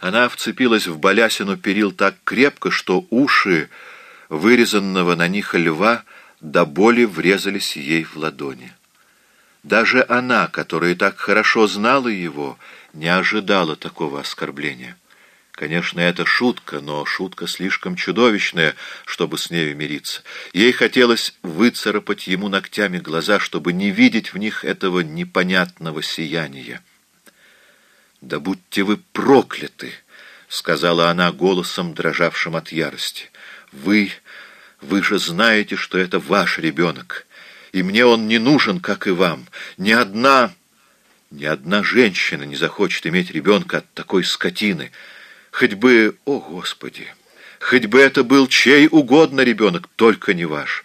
Она вцепилась в балясину перил так крепко, что уши вырезанного на них льва до боли врезались ей в ладони. Даже она, которая так хорошо знала его, не ожидала такого оскорбления. Конечно, это шутка, но шутка слишком чудовищная, чтобы с нею мириться. Ей хотелось выцарапать ему ногтями глаза, чтобы не видеть в них этого непонятного сияния. «Да будьте вы прокляты!» — сказала она голосом, дрожавшим от ярости. «Вы... вы же знаете, что это ваш ребенок, и мне он не нужен, как и вам. Ни одна... ни одна женщина не захочет иметь ребенка от такой скотины. Хоть бы... о, Господи! Хоть бы это был чей угодно ребенок, только не ваш».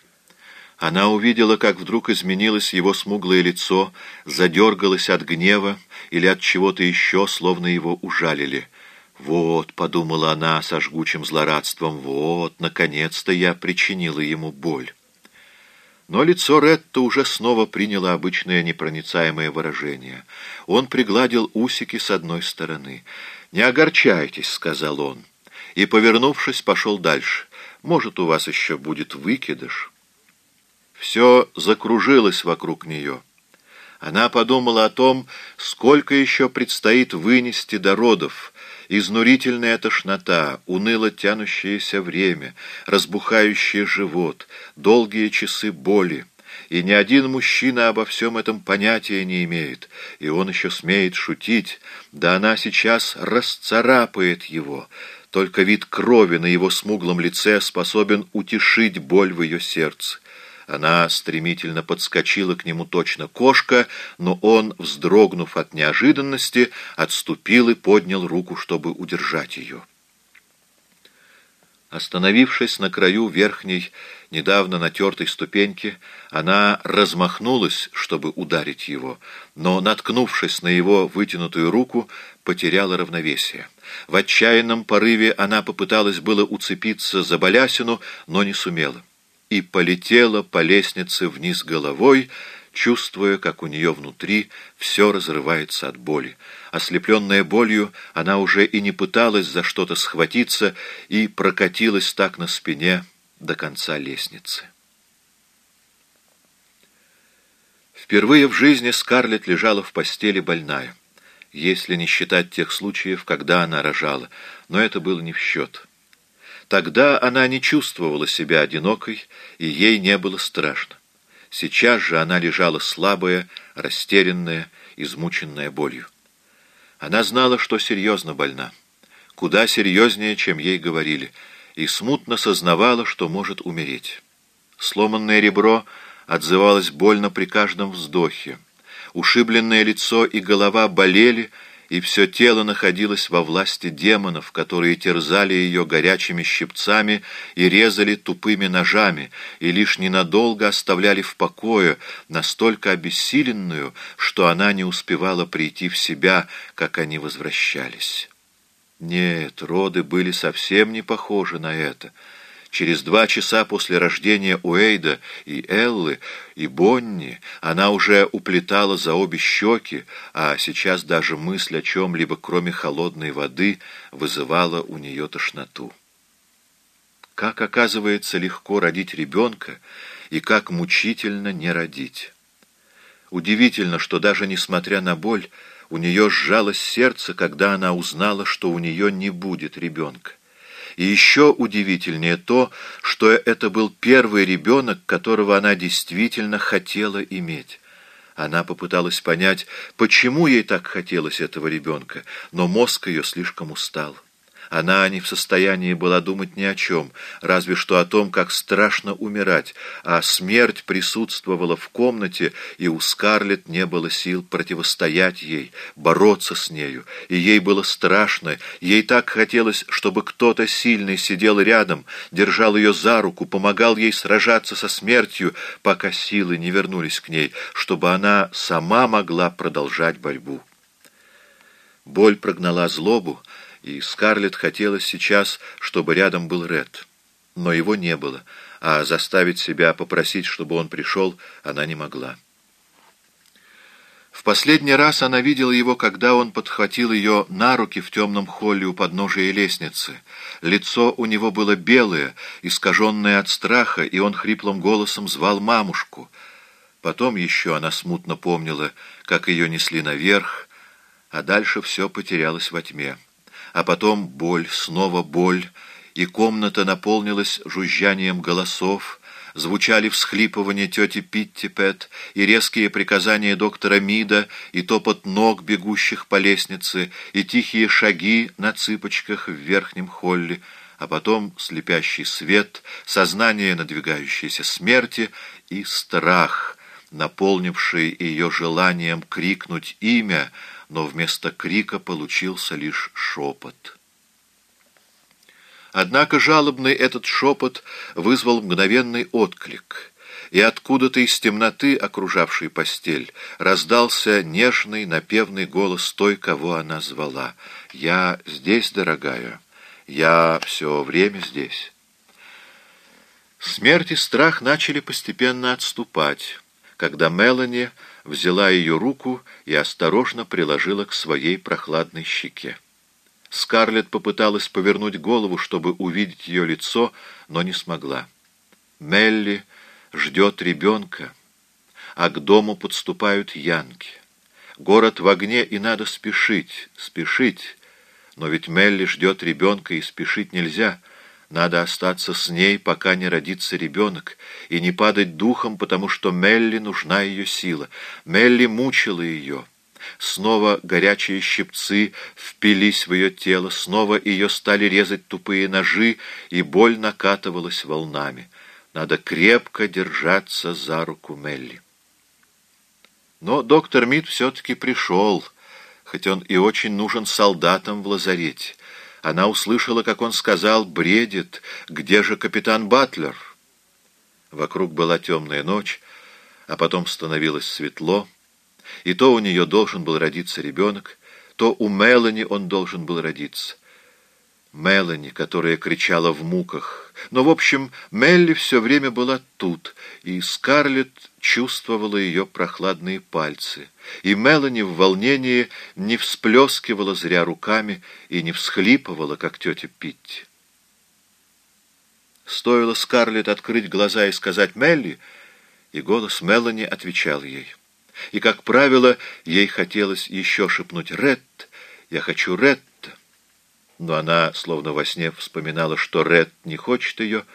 Она увидела, как вдруг изменилось его смуглое лицо, задергалось от гнева или от чего-то еще, словно его ужалили. «Вот», — подумала она со жгучим злорадством, — «вот, наконец-то я причинила ему боль». Но лицо Ретта уже снова приняло обычное непроницаемое выражение. Он пригладил усики с одной стороны. «Не огорчайтесь», — сказал он, и, повернувшись, пошел дальше. «Может, у вас еще будет выкидыш». Все закружилось вокруг нее. Она подумала о том, сколько еще предстоит вынести до родов, изнурительная тошнота, уныло тянущееся время, разбухающий живот, долгие часы боли. И ни один мужчина обо всем этом понятия не имеет, и он еще смеет шутить, да она сейчас расцарапает его, только вид крови на его смуглом лице способен утешить боль в ее сердце. Она стремительно подскочила к нему точно кошка, но он, вздрогнув от неожиданности, отступил и поднял руку, чтобы удержать ее. Остановившись на краю верхней, недавно натертой ступеньки, она размахнулась, чтобы ударить его, но, наткнувшись на его вытянутую руку, потеряла равновесие. В отчаянном порыве она попыталась было уцепиться за балясину, но не сумела и полетела по лестнице вниз головой, чувствуя, как у нее внутри все разрывается от боли. Ослепленная болью, она уже и не пыталась за что-то схватиться и прокатилась так на спине до конца лестницы. Впервые в жизни Скарлетт лежала в постели больная, если не считать тех случаев, когда она рожала, но это было не в счет. Тогда она не чувствовала себя одинокой, и ей не было страшно. Сейчас же она лежала слабая, растерянная, измученная болью. Она знала, что серьезно больна, куда серьезнее, чем ей говорили, и смутно сознавала, что может умереть. Сломанное ребро отзывалось больно при каждом вздохе. Ушибленное лицо и голова болели, и все тело находилось во власти демонов, которые терзали ее горячими щипцами и резали тупыми ножами, и лишь ненадолго оставляли в покое, настолько обессиленную, что она не успевала прийти в себя, как они возвращались. Нет, роды были совсем не похожи на это — Через два часа после рождения Уэйда и Эллы и Бонни она уже уплетала за обе щеки, а сейчас даже мысль о чем-либо, кроме холодной воды, вызывала у нее тошноту. Как, оказывается, легко родить ребенка и как мучительно не родить. Удивительно, что даже несмотря на боль, у нее сжалось сердце, когда она узнала, что у нее не будет ребенка. И еще удивительнее то, что это был первый ребенок, которого она действительно хотела иметь. Она попыталась понять, почему ей так хотелось этого ребенка, но мозг ее слишком устал. Она не в состоянии была думать ни о чем, разве что о том, как страшно умирать, а смерть присутствовала в комнате, и у Скарлетт не было сил противостоять ей, бороться с нею, и ей было страшно, ей так хотелось, чтобы кто-то сильный сидел рядом, держал ее за руку, помогал ей сражаться со смертью, пока силы не вернулись к ней, чтобы она сама могла продолжать борьбу. Боль прогнала злобу, и Скарлетт хотелось сейчас, чтобы рядом был Ред. Но его не было, а заставить себя попросить, чтобы он пришел, она не могла. В последний раз она видела его, когда он подхватил ее на руки в темном холле у подножия лестницы. Лицо у него было белое, искаженное от страха, и он хриплым голосом звал мамушку. Потом еще она смутно помнила, как ее несли наверх, а дальше все потерялось во тьме. А потом боль, снова боль, и комната наполнилась жужжанием голосов, звучали всхлипывания тети Питтипет и резкие приказания доктора Мида, и топот ног, бегущих по лестнице, и тихие шаги на цыпочках в верхнем холле, а потом слепящий свет, сознание надвигающейся смерти и страх, наполнивший ее желанием крикнуть имя, но вместо крика получился лишь шепот. Однако жалобный этот шепот вызвал мгновенный отклик, и откуда-то из темноты, окружавшей постель, раздался нежный напевный голос той, кого она звала. «Я здесь, дорогая, я все время здесь». Смерть и страх начали постепенно отступать, когда Мелани взяла ее руку и осторожно приложила к своей прохладной щеке. Скарлетт попыталась повернуть голову, чтобы увидеть ее лицо, но не смогла. Мелли ждет ребенка, а к дому подступают янки. Город в огне, и надо спешить, спешить. Но ведь Мелли ждет ребенка, и спешить нельзя. Надо остаться с ней, пока не родится ребенок, и не падать духом, потому что Мелли нужна ее сила. Мелли мучила ее. Снова горячие щипцы впились в ее тело, снова ее стали резать тупые ножи, и боль накатывалась волнами. Надо крепко держаться за руку Мелли. Но доктор Мид все-таки пришел, хоть он и очень нужен солдатам в лазарете. Она услышала, как он сказал, «Бредит, где же капитан Батлер?» Вокруг была темная ночь, а потом становилось светло, и то у нее должен был родиться ребенок, то у Мелани он должен был родиться. Мелани, которая кричала в муках. Но, в общем, Мелли все время была тут, и Скарлетт чувствовала ее прохладные пальцы. И Мелани в волнении не всплескивала зря руками и не всхлипывала, как тетя Питти. Стоило Скарлетт открыть глаза и сказать «Мелли», и голос Мелани отвечал ей — и, как правило, ей хотелось еще шепнуть «Ретт! Я хочу Ретта!» Но она, словно во сне, вспоминала, что Ретт не хочет ее,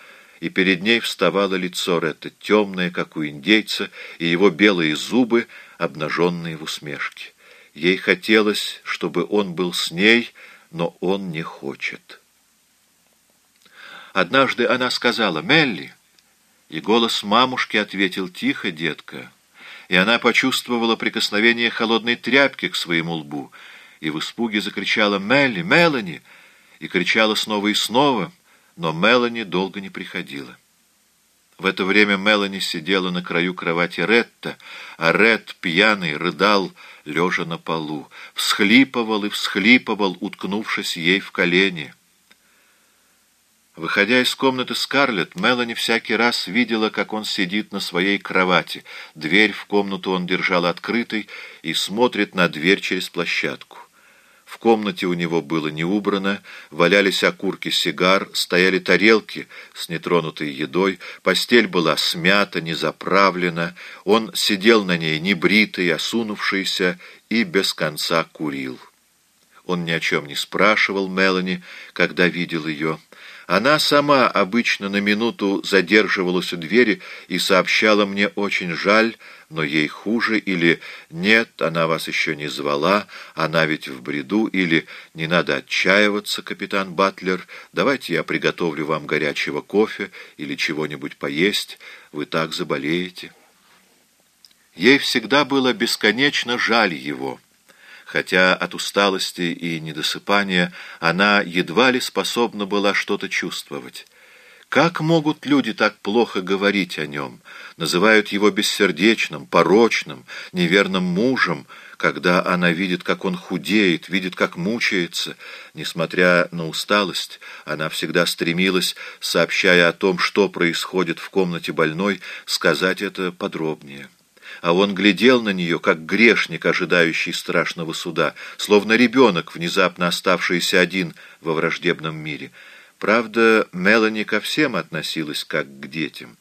и перед ней вставало лицо Ретта, темное, как у индейца, и его белые зубы, обнаженные в усмешке. Ей хотелось, чтобы он был с ней, но он не хочет. Однажды она сказала «Мелли», и голос мамушки ответил «Тихо, детка» и она почувствовала прикосновение холодной тряпки к своему лбу, и в испуге закричала «Мелли! Мелани!» и кричала снова и снова, но Мелани долго не приходила. В это время Мелани сидела на краю кровати Ретта, а Ред, пьяный, рыдал, лежа на полу, всхлипывал и всхлипывал, уткнувшись ей в колени — Выходя из комнаты Скарлетт, Мелани всякий раз видела, как он сидит на своей кровати. Дверь в комнату он держал открытой и смотрит на дверь через площадку. В комнате у него было не убрано, валялись окурки сигар, стояли тарелки с нетронутой едой, постель была смята, не заправлена, он сидел на ней небритый, осунувшийся и без конца курил. Он ни о чем не спрашивал Мелани, когда видел ее. Она сама обычно на минуту задерживалась у двери и сообщала мне «очень жаль», но ей хуже, или «нет, она вас еще не звала, она ведь в бреду», или «не надо отчаиваться, капитан Батлер, давайте я приготовлю вам горячего кофе или чего-нибудь поесть, вы так заболеете». Ей всегда было бесконечно жаль его хотя от усталости и недосыпания она едва ли способна была что-то чувствовать. Как могут люди так плохо говорить о нем, называют его бессердечным, порочным, неверным мужем, когда она видит, как он худеет, видит, как мучается. Несмотря на усталость, она всегда стремилась, сообщая о том, что происходит в комнате больной, сказать это подробнее. а он глядел на нее, как грешник, ожидающий страшного суда, словно ребенок, внезапно оставшийся один во враждебном мире. Правда, Мелани ко всем относилась как к детям.